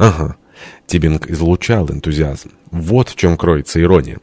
Ага. Тибинг излучал энтузиазм. Вот в чем кроется ирония.